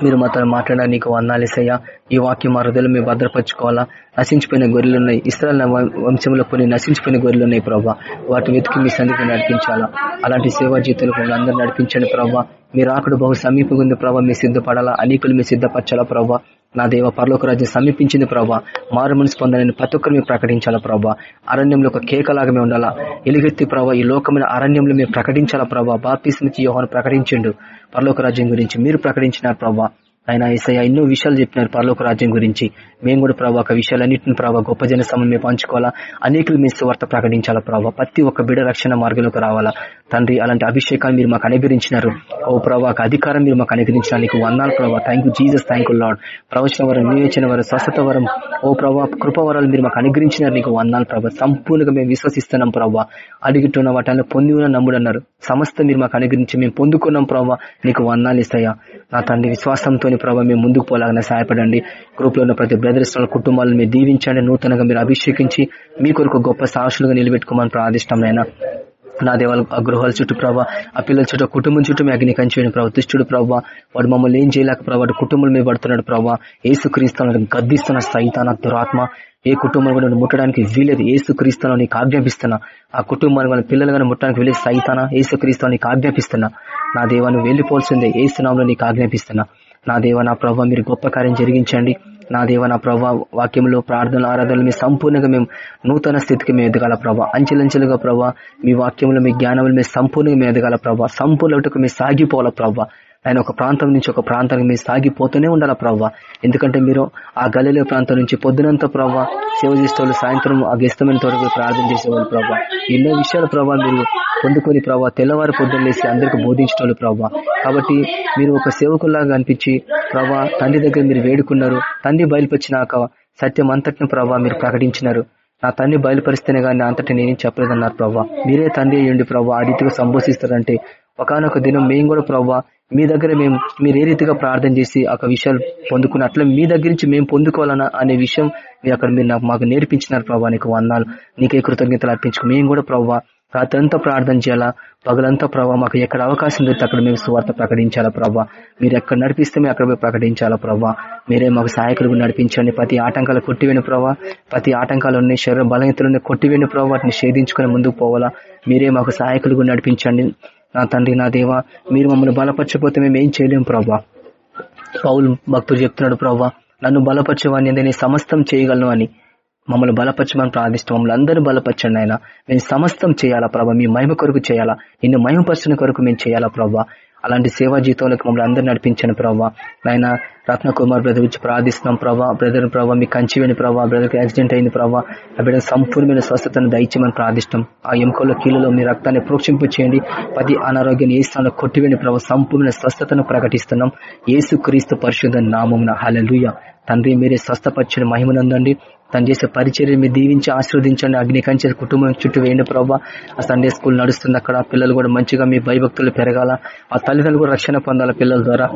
మీరు మాతో మాట్లాడడానికి నీకు వందాలేసయ్యా ఈ వాక్యం మా హృదయలు మేము భద్రపరచుకోవాలా. నశించిపోయిన గొర్రెలు ఉన్నాయి. ఇస్రాయల్ వంశంలో కొన్ని నశించిపోయిన గొర్రెలు ఉన్నాయి ప్రభావ వాటి వెతికి మీ సందికి నడిపించాలా. అలాంటి సేవా జీతాలు అందరూ నడిపించండి ప్రభావ మీరు ఆకుడు బహు సమీపంగా ఉంది ప్రభావ మీరు సిద్ధపడాలా. అనేకులు మీ సిద్ధపరచాలా ప్రభావ నా దేవ పరలోక రాజ్యం సమీపించింది ప్రభా. మారు మనసు పొందాలని ప్రతి ఒక్కరు మేము ప్రకటించాలా ప్రభా. అరణ్యంలో ఒక కేకలాగా మేము ఉండాలా? ఎలుగెత్తి ప్రభా ఈ లోకమైన అరణ్యంలో మేము ప్రకటించాలా ప్రభా? బాప్తిస్మిచ్చి యోహాను ప్రకటించిండు. పరలోక రాజ్యం గురించి మీరు ప్రకటించినారు ప్రభా. ఆయన ఏసయ్య ఎన్నో విషయాలు చెప్పినారు పరలోక రాజ్యం గురించి. మేము కూడా ప్రభావ ఒక విషయాలన్నింటిని ప్రభావ గొప్ప జన సమయం మేము పంచుకోవాలా. అనేకులు మీ సువార్త ప్రకటించాలా ప్రభావ ప్రతి ఒక్క బిడ రక్షణ మార్గంలోకి రావాలా? తండ్రి అలాంటి అభిషేకాన్ని మీరు మాకు అనుగ్రహించినారు. ఓ ప్రభావ అధికారం మీరు మాకు అనుగ్రహించిన నీకు వందాలు ప్రభావ thank you Jesus thank you lord ప్రవచన వరం వివేచన వరం స్వస్థత వరం. ఓ ప్రభావ కృపవరాలు మీరు మాకు అనుగ్రహించినారు. నీకు వందాలు ప్రభావ సంపూర్ణంగా మేము విశ్వసిస్తున్నాం ప్రభావ అడుగుతున్న వాటిని పొంది ఉన్న నమ్ముడన్నారు. సమస్త మీరు మాకు అనుగ్రహించి మేము పొందుకున్నాం ప్రభావ నీకు వందాలు ఇస్తాయా నా తండ్రి విశ్వాసంతో ప్రభావ మేము ముందుకు పోలాగానే సహాయపడండి. గ్రూప్లో ఉన్న ప్రతి బ్రదర్స్ కుటుంబాలను మీరు దీవించండి. నూతనంగా మీరు అభిషేకించి మీ కొరకు గొప్ప సాహసులుగా నిలబెట్టుకోమని ప్రార్థిష్టమైన నా దేవాల ఆ గృహాల చుట్టూ ప్రభావ ఆ పిల్లల చుట్టూ కుటుంబం చుట్టూ మీ అగ్ని కంచిపోయిన ప్రభావ దుష్టుడు ప్రభావ వాడు మమ్మల్ని ఏం చేయలేక ప్రభావ కుటుంబం మీద పడుతున్నాడు ప్రభావ ఏసు క్రీస్తున్న గద్దిస్తున్న సైతాన దురాత్మ. ఏ కుటుంబం కూడా ముట్టడానికి వీలేదు. ఏసు క్రీస్తులో నీకు ఆజ్ఞాపిస్తున్నా. ఆ కుటుంబాన్ని వాళ్ళ పిల్లలు కానీ ముట్టడానికి వీలేదు సైతాన. ఏసు క్రీస్తులో నీకు ఆజ్ఞాపిస్తున్నా. నా దేవాన్ని వెళ్ళిపోవాల్సిందే. ఏసునాంలో నీకు ఆజ్ఞాపిస్తున్నా. నా దేవ నా ప్రభావ మీరు గొప్ప కార్యం జరిగించండి. నా దేవ నా ప్రభావ వాక్యంలో ప్రార్థనలు ఆరాధనలు మీ సంపూర్ణంగా మేము నూతన స్థితికి మేము ఎదగాల ప్రభావ అంచెలంచెలుగా ప్రభావ మీ వాక్యంలో మీ జ్ఞానంలో మేము సంపూర్ణంగా మేము ఎదగాల ప్రభావ సంపూర్ణకు మేము సాగిపోవాల ప్రభావ ఆయన ఒక ప్రాంతం నుంచి ఒక ప్రాంతానికి మీరు సాగిపోతూనే ఉండాలి ప్రవ్వ? ఎందుకంటే మీరు ఆ గలీల ప్రాంతం నుంచి పొద్దునంత ప్రవ్వ సేవ చేసేవాళ్ళు సాయంత్రం ఆ గెస్తమైన తోటకు ప్రార్థన చేసేవాళ్ళు ప్రవ్వ. ఎన్నో విషయాల ప్రభావ మీరు పొందుకొని ప్రభావ తెల్లవారు పొద్దున్నేసి అందరికి బోధించడం ప్రభావ కాబట్టి మీరు ఒక సేవకుల్లాగా అనిపించి ప్రభా తండ్రి దగ్గర మీరు వేడుకున్నారు తండ్రి బయలుపరిచినాక సత్యం అంతటిని ప్రభావ మీరు ప్రకటించినారు. నా తండ్రి బయలుపరిస్తేనే కానీ అంతటి నేనేం చెప్పలేదన్నారు ప్రభావ మీరే తండ్రి అయ్యండి ప్రభావ ఆ రీతిగా సంబోధిస్తారంటే ఒకనొక దినం మేము కూడా ప్రభావ మీ దగ్గర మేము మీరు ఏ రీతిగా ప్రార్థన చేసి ఒక విషయాలు పొందుకున్న అట్లా మీ దగ్గర నుంచి మేము పొందుకోవాలన్నా అనే విషయం మీరు అక్కడ మీరు నాకు మాకు నేర్పించినారు ప్రభావ నీకు వందాలు నీకే కృతజ్ఞతలు అర్పించుకు. మేము కూడా ప్రభావ రాత్రంతా ప్రార్థన చేయాలా? పగలంతా ప్రభావ మాకు ఎక్కడ అవకాశం దొరికితే అక్కడ మేము సువార్త ప్రకటించాలా ప్రభావ మీరు ఎక్కడ నడిపిస్తే మేము అక్కడ ప్రకటించాలా ప్రభావ మీరే మాకు సహాయకులు నడిపించండి. ప్రతి ఆటంకాలు కొట్టివేని ప్రభావ ప్రతి ఆటంకాలు ఉన్నాయి శరీర బలహీతలు కొట్టివేని ప్రభావ వాటిని షేధించుకుని ముందుకు పోవాలా. మీరే మాకు సహాయకులు నడిపించండి. నా తండ్రి నా దేవ మీరు మమ్మల్ని బలపరచపోతే మేము ఏం చేయలేము ప్రభా. పౌలు భక్తుడు చెప్తున్నాడు ప్రభా నన్ను బలపరచవాన్ని నేను సమస్తం చేయగలను అని. మమ్మల్ని బలపరచమని ప్రార్థిస్తూ మమ్మల్ని అందరూ బలపరచండి ఆయన మేము సమస్తం చేయాలా ప్రభా మీ మహిమ కొరకు చేయాలా? నిన్ను మహిమపరచిన కొరకు మేము చేయాలా ప్రభా? అలాంటి సేవా జీవితంలోకి మమ్మల్ని అందరూ నడిపించండి ప్రభా. నాయన రత్న కుమార్ బ్రదర్ గురించి ప్రార్థిస్తున్నాం ప్రభావ బ్రదర్ ప్రభావ మీ కంచివేని ప్రభావ బ్రదర్కి యాక్సిడెంట్ అయింది ప్రభావ ఆ బిడ్డ సంపూర్ణమైన స్వస్థతను దయచేయమని ప్రార్థిస్తాం ఆ ఎముకల కీళ్ళలో మీ రక్తాన్ని ప్రోక్షింపు చేయండి. పది అనారోగ్యాన్ని ఏ స్థానంలో కొట్టివేని ప్రభావ సంపూర్ణ స్వస్థతను ప్రకటిస్తున్నాం. ఏసు క్రీస్తు పరిశుద్ధ నామం హలలుయ తండ్రి మీరే స్వస్థపరిచిన మహిమనందండి. తను చేసే పరిచర్య మీరు దీవించి ఆశీర్వదించండి. అగ్ని కంచె కుటుంబం చుట్టూ వేయండి ప్రభావ ఆ సండే స్కూల్ నడుస్తుంది అక్కడ పిల్లలు కూడా మంచిగా మీ భయభక్తులు పెరగాల. ఆ తల్లిదండ్రులు కూడా రక్షణ పొందాల పిల్లల ద్వారా.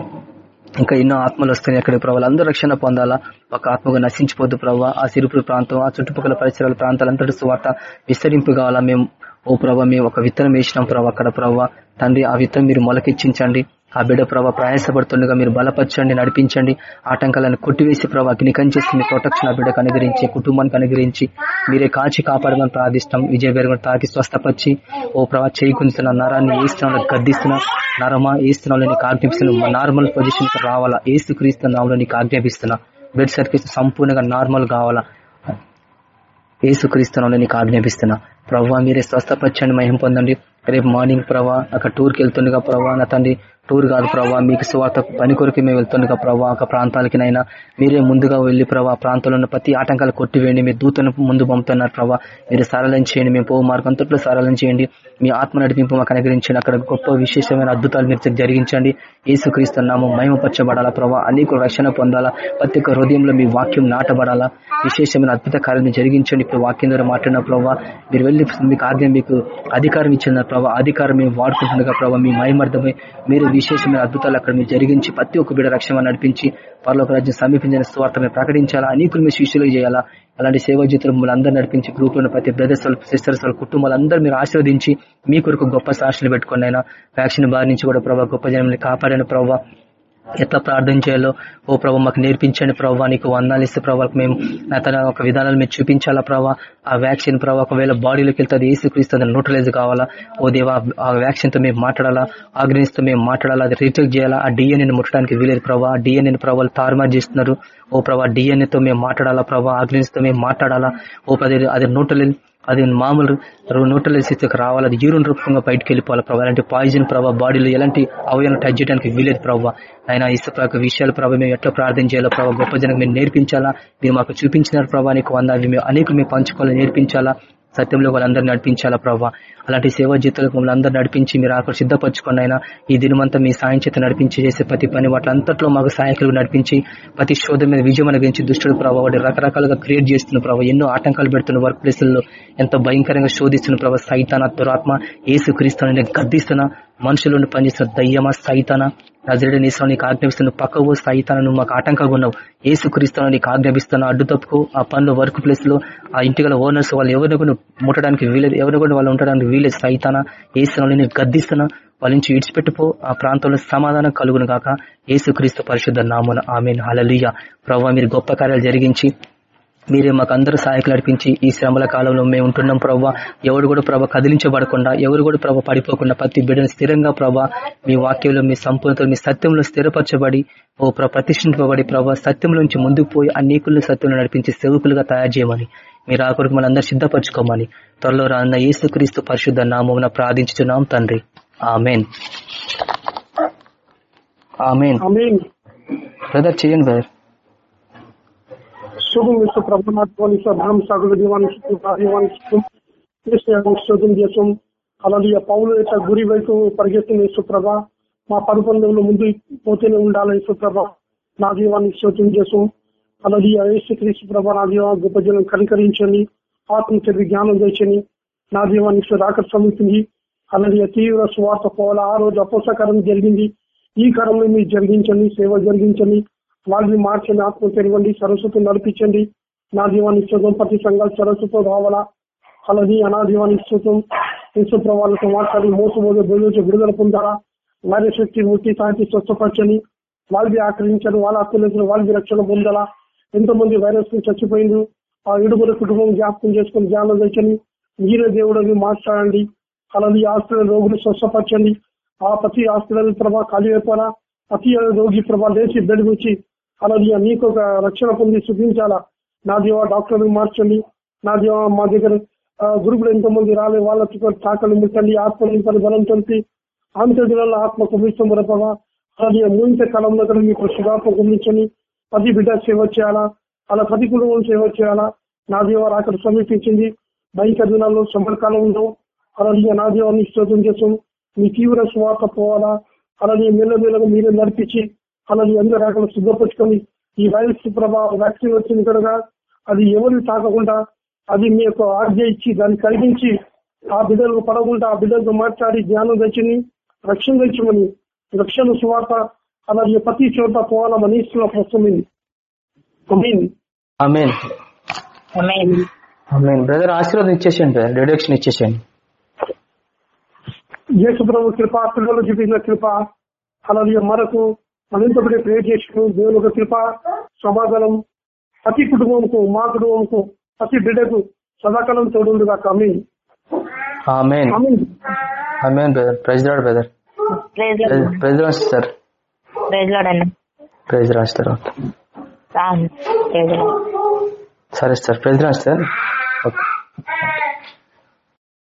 ఇంకా ఎన్నో ఆత్మలు వస్తున్నాయి. అక్కడ ప్రభావ అందరూ రక్షణ పొందాలా? ఒక ఆత్మగా నశించిపోద్దు ప్రభావ ఆ సిరుపురు ప్రాంతం ఆ చుట్టుపక్కల పరిసరాల ప్రాంతాలంతటి సువార్త విస్తరింపు కావాలా? మేము ఓ ప్రభావ మేము ఒక విత్తనం వేసినాం ప్రభావ అక్కడ ప్రభావ తండ్రి ఆ విత్తనం మీరు మొలకెచ్చించండి. ఆ బిడ్డ ప్రభావ ప్రయాసపడుతుండగా మీరు బలపరచండి నడిపించండి. ఆటంకాలను కొట్టివేసి ప్రభావ అగ్ని కంచేసి మీ ప్రొటెక్షన్ ఆ బిడ్డకు అనుగ్రహించి కుటుంబానికి అనుగ్రహించి మీరే కాచి కాపాడమని ప్రార్థిస్తాం. విజయ బెరగ తాకి స్వస్థపరిచి ఓ ప్రభావ చేయకుంటున్న నరాన్ని వేస్తున్నా గద్దిస్తున్నా. నరమా ఏస్తున్నాలో నీకు ఆజ్ఞాపిస్తున్నా నార్మల్ పొజిషన్ రావాలా? ఏసు క్రీస్తున్నాలో నీకు ఆజ్ఞాపిస్తున్నా బ్లడ్ సర్కిల్స్ సంపూర్ణంగా నార్మల్ కావాలా? ఏసు క్రీస్తున్నా నీకు ఆజ్ఞాపిస్తున్నా ప్రవ్వా మీరే స్వస్థపరచండి మహిం పొందండి. రేపు మార్నింగ్ ప్రభా అక్కడ టూర్కి వెళ్తుండగా ప్రభా నా తండ్రి టూర్ కాదు ప్రభావ మీకు స్వార్థ పని కొరకు మేము వెళ్తుండగా ప్రభావ ఒక ప్రాంతాలకినైనా మీరే ముందుగా వెళ్ళి ప్రభావ ప్రాంతంలో ఉన్న ప్రతి ఆటంకాలు కొట్టివేయండి. మీరు దూతను ముందు పంపుతున్నారు ప్రభావ మీరు సరళం చేయండి మేము పో మార్గం సరళం చేయండి. మీ ఆత్మ నడిపింపు మాకు అనుగ్రహించండి. అక్కడ గొప్ప విశేషమైన అద్భుతాలు మీరు జరిగించండి. ఏసుక్రీస్తున్నాము మయమపరచబడాలా ప్రభావ అనేక రక్షణ పొందాలా. ప్రతి ఒక్క హృదయంలో మీ వాక్యం నాటబడాలా. విశేషమైన అద్భుత కార్యాలను జరిగించండి. ఇప్పుడు వాక్యం ద్వారా మాట్లాడిన ప్రభావ మీరు వెళ్ళి మీకు ఆజ్ఞ మీకు అధికారం ఇచ్చిన ప్రభావ అధికారం మేము వాడుకుంటుండగా ప్రభావ మీ మయమర్థమై మీరు విశేషమైన అద్భుతాలు అక్కడ మీరు జరిగించి ప్రతి ఒక్క బిడ రక్షణ నడిపించి పరలోక రాజ్యం సమీపించిన స్వార్థ ప్రకటించాలా. అనేకులు మీ శిష్యులు చేయాలా. అలాంటి సేవా జీతులు మిమ్మల్ని అందరూ నడిపించి గ్రూప్లో ప్రతి బ్రదర్స్ సిస్టర్స్ కుటుంబాలందరూ మీరు ఆశీర్వదించి మీ కొరకు గొప్ప సాక్షులు పెట్టుకుని అయినా వ్యాక్సిన్ బారి నుంచి కూడా ప్రభావ గొప్ప జనం కాపాడిన ప్రభావ ఎట్లా ప్రార్థన చేయాలో? ఓ ప్రభావ మాకు నేర్పించండి ప్రభావ నీకు వందాలు ఇస్తే ప్రభావకు మేము తన ఒక విధానాలు మీరు చూపించాలా ప్రభావ ఆ వ్యాక్సిన్ ప్రభావ ఒకవేళ బాడీలోకి వెళ్తుంది ఏసుక్రీస్తుంది న్యూట్రలైజ్ కావాలా? ఓ దేవా ఆ వ్యాక్సిన్తో మేము మాట్లాడాలా? ఆగ్రహిస్తూ మేము మాట్లాడాలా? అది రిజెక్ట్ చేయాలా? ఆ డిఎన్ఏని ముట్టడానికి వీలేదు ప్రభావ ఆ డిఎన్ఏ ప్రభావాలు తారుమారు చేస్తున్నారు. ఓ ప్రభా డిఎన్ఏతో మేము మాట్లాడాలా ప్రభావ ఆగ్రహిస్తూ మేము మాట్లాడాలా? ఓ పది అది న్యూట్రలైజ్ అది మామూలు న్యూట్రల్ స్థితికి రావాలి. అది యూరిన్ రూపంగా బయటకు వెళ్ళిపోవాలి ప్రభావ ఎలాంటి పాయిజన్ ప్రభావ బాడీలో ఎలాంటి అవయవం టచ్ చేయడానికి వీలేదు ప్రభావ ఆయన ఇసుక విషయాల ప్రభావ మేము ఎట్లా ప్రార్థన చేయాలో ప్రభావ గొప్ప జనం మేము నేర్పించాలా? మీరు మాకు చూపించినారు ప్రభావ నీకు వంద మేము అనేక మేము పంచుకోవాలి నేర్పించాలా? సత్యంలో వాళ్ళందరూ నడిపించాలా ప్రభా అలాంటి సేవా జీతాలకు మమ్మల్ని అందరూ నడిపించి మీరు అక్కడ సిద్ధపరచుకున్న అయినా ఈ దినమంతా మీ సాయం చేత నడిపించి చేసే ప్రతి పని వాటిలంతట్లో మాకు సాయకులు నడిపించి ప్రతి శోధం మీద విజయం అనుగ్రహించి దుష్టుడు ప్రభావ వాటి రకరకాలుగా క్రియేట్ చేస్తున్న ప్రభావ ఎన్నో ఆటంకాలు పెడుతున్న వర్క్ ప్లేసుల్లో ఎంతో భయంకరంగా శోధిస్తున్న ప్రభావ సైతాన దురాత్మ. ఏసు క్రీస్తుని గద్దిస్తున్న. మనుషులను పనిచేస్తున్న దయ్యమా సైతాన? నజరుడు నీసం నీకు ఆజ్ఞాపిస్తున్న పక్కవు సైతాను మాకు ఆటంకంగా ఉన్నావు. ఏసు క్రీస్తున్నా నీకు ఆజ్ఞాపిస్తున్న అడ్డు తప్పుకు ఆ పనులు వర్క్ ప్లేస్లో ఆ ఇంటి గల ఓనర్స్ వాళ్ళు ఎవరిని కూడా ముట్టడానికి వీలేదు ఎవరిని కూడా వాళ్ళు ఉండడానికి వీలేదు. సైతాన ఏసు నేను గద్దిస్తున్నా వాళ్ళ నుంచి విడిచిపెట్టిపో ఆ ప్రాంతంలో సమాధానం కలుగును గాక. ఏసుక్రీస్తు పరిశుద్ధ నామున ఆమెను. హలలుయ ప్రభావ మీరు గొప్ప కార్యాలు జరిగించి మీరే మాకు అందరూ సహాయకులు నడిపించి ఈ శ్రమల కాలంలో మేము ఉంటున్నాం ప్రభావ ఎవరు కూడా ప్రభావ కదిలించబడకుండా ఎవరు కూడా ప్రభావ పడిపోకుండా ప్రతి బిడ్డను స్థిరంగా ప్రభావ మీ వాక్యంలో మీ సంపూర్ణత మీ సత్యంలో స్థిరపరచబడి ఓ ప్రతిష్ఠింపబడి ప్రభావ సత్యంలోంచి ముందుకు పోయి అనేకులను సత్యంలో నడిపించి సేవకులుగా తయారు చేయమని మీరు ఆ కొరకు మనందరూ సిద్ధపరచుకోమని త్వరలో రాన్న యేసుక్రీస్తు పరిశుద్ధ నామమున ప్రార్థించుతున్నాం తండ్రి. ఆమెన్. ఆమెన్. ఆమేన్. బ్రదర్ చేయండి బ్రదర్. శుభం విశ్వ ప్రభుత్వాన్ని బ్రహ్మ సాగుల దీవానికి దీవానికి శోధం చేసాం అలాగే పౌలు యొక్క గురి వైపు పరిగెత్తున్న యేసుప్రభ మా పరుపంలో ముందు పోతేనే ఉండాలి యేసుప్రభ నా దీవానికి శోధం చేసాం అలాగే యేసు క్రీస్తు ప్రభ నా దీవా గొప్ప జనం కనికరించండి ఆత్మ జ్ఞానం తెచ్చని నా దీవానికి రాక సమితింది అలాగే తీవ్ర స్వార్థ పోవాల ఆ రోజు అపోసకరం జరిగింది ఈ కరంలో మీరు జరిగించండి సేవ జరిగించండి వాళ్ళని మార్చండి ఆత్మ తెరవండి సరస్వతం నడిపించండి. నా దీవాన్ని ఇష్టం ప్రతి సంఘాలు సరస్వతం రావాలా? అలాది అనాదీవాన్ని ఇష్టం. యేసుప్రభ వాళ్ళతో మాట్లాడి మోసపోతే బోధించి విడుదల పొందారా వారి శక్తి ముట్టి సాహిత్య స్వస్థపరచని వాళ్ళవి ఆక్రమించారు వాళ్ళ హక్కులు వాళ్ళవి రక్షణ పొందాలా? ఎంతమంది వైరస్ని చచ్చిపోయింది ఆ ఇడుగుల కుటుంబం జ్ఞాపకం చేసుకుని ధ్యానం తెచ్చని మీరే దేవుడు మాట్లాడండి. అలాది హాస్పిటల్ రోగులు స్వస్థపరచండి. ఆ ప్రతి హాస్పిటల్ ప్రభా ఖాళీ అయిపోయినా ప్రతి రోగి ప్రభా లేచి బెడ్ వచ్చి అలాగే మీకు ఒక రక్షణ పొంది చూపించాలా? నా దేవ డాక్టర్ మార్చండి. నా దేవ మా దగ్గర గురువులు ఎంతో మంది రాలే వాళ్ళ తాకలు ముట్టండి ఆత్మ నింపని బలం తెలిపి. అంత్యదినాల్లో ఆత్మ కుమిష్టం ప్రభావ అలాగే ముగించే కాలంలో కూడా మీకు శుభాత్మ కుమించండి పది బిడ్డ సేవ చేయాలా? అలా పది కుటుంబం సేవ చేయాలా? నా దేవ అక్కడ సమీపించింది భయంకర దినాల్లో సమరకాలంలో అలాగే నా దేవాన్ని స్తోత్రం చేస్తాం. మీ తీవ్ర స్వార్థ పోవాలా? అలాగే మెల్లమెల్లగా మీరే నడిపించి అలాగే అందరూ అక్కడ సిద్ధపరచుకొని ఈ వైరస్ ప్రభావం వ్యాక్సిన్ వచ్చింది కనుక అది ఎవరిని తాకకుండా అది మీ యొక్క ఆజ్ఞ ఇచ్చి దాన్ని కలిగించి ఆ బిడ్డలకు పడకుండా ఆ బిడ్డలతో మాట్లాడి జ్ఞానం తెచ్చని రక్షణ తెచ్చమని రక్షణ స్వార్థ అలాగే ప్రతి చోట పోవాలని ఇస్తున్న. ఆమెన్. బ్రదర్ ఆశీర్వాదం ఇచ్చేసేయండి బ్రదర్. డెడక్షన్ ఇచ్చేసేయండి. యేసు ప్రభు కృప పిల్లలు చూపించిన కృప అలాగే మనకు మరింతపడి ప్రేర్ చేసిన దేవుని యొక్క కృప సమాధానం ప్రతి కుటుంబంకు మా కుటుంబంకు ప్రతి బిడ్డకు సదాకాలం తోడుగా కమి amen. Amen. Brother. Praise lord brother praise lord. Praise lord sir praise lord అన్న. Praise lord sir. సరే sir praise lord sir okay